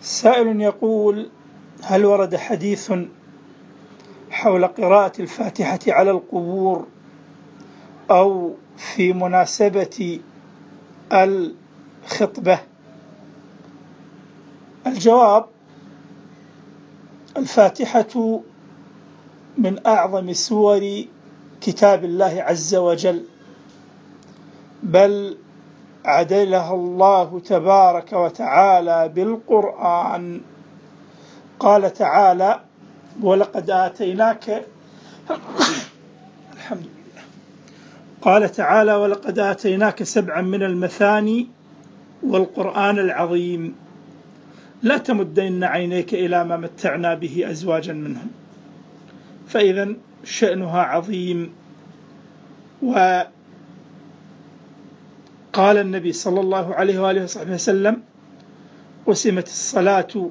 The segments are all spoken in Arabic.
سائل يقول هل ورد حديث حول قراءة الفاتحة على القبور أو في مناسبة الخطبة؟ الجواب الفاتحة من أعظم سور كتاب الله عز وجل بل عدلها الله تبارك وتعالى بالقرآن. قال تعالى ولقد آتيناك الحمد لله. قال تعالى ولقد آتيناك سبعا من المثاني والقرآن العظيم. لا تمدن عينيك إلى ما متعنا به أزواجا منهم. فإذا شأنها عظيم و قال النبي صلى الله عليه وآله وصحبه وسلم قسمت الصلاة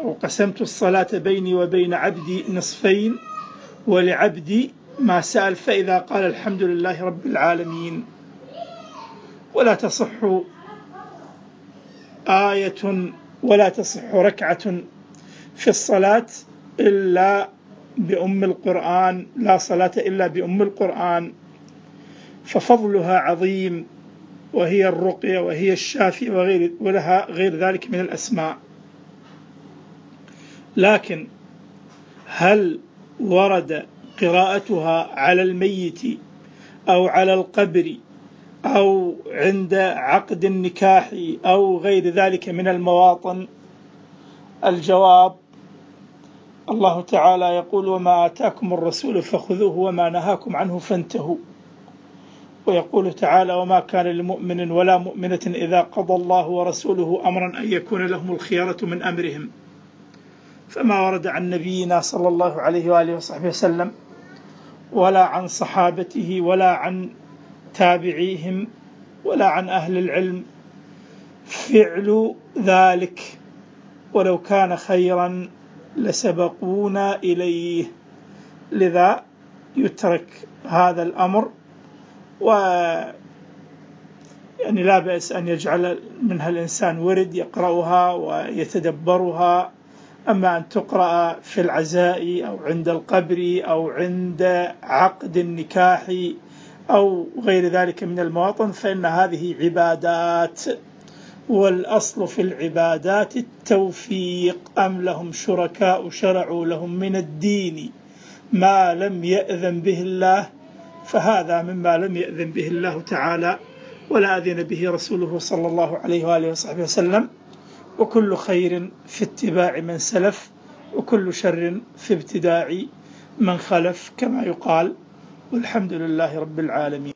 أو قسمت الصلاة بيني وبين عبدي نصفين ولعبدي ما سأل فإذا قال الحمد لله رب العالمين. ولا تصح آية ولا تصح ركعة في الصلاة إلا بأم القرآن لا صلاة إلا بأم القرآن ففضلها عظيم. وهي الرقية وهي الشافي وغير ولها غير ذلك من الأسماء. لكن هل ورد قراءتها على الميت أو على القبر أو عند عقد النكاح أو غير ذلك من المواطن؟ الجواب الله تعالى يقول وما آتاكم الرسول فخذوه وما نهاكم عنه فانتهوا. ويقول تعالى وما كان لمؤمن ولا مؤمنة إذا قضى الله ورسوله أمرا أن يكون لهم الخيارة من أمرهم. فما ورد عن نبينا صلى الله عليه وآله وصحبه وسلم ولا عن صحابته ولا عن تابعيهم ولا عن أهل العلم. فعل ذلك ولو كان خيرا لسبقونا إليه. لذا يترك هذا الأمر و يعني لا بأس أن يجعل منها الإنسان ورد يقرأها ويتدبرها أما أن تقرأ في العزاء أو عند القبر أو عند عقد النكاح أو غير ذلك من المواطن فإن هذه عبادات والأصل في العبادات التوفيق أم لهم شركاء شرعوا لهم من الدين ما لم يأذن به الله فهذا مما لم يأذن به الله تعالى ولا أذن به رسوله صلى الله عليه وآله وصحبه وسلم. وكل خير في اتباع من سلف وكل شر في ابتداع من خلف كما يقال. والحمد لله رب العالمين.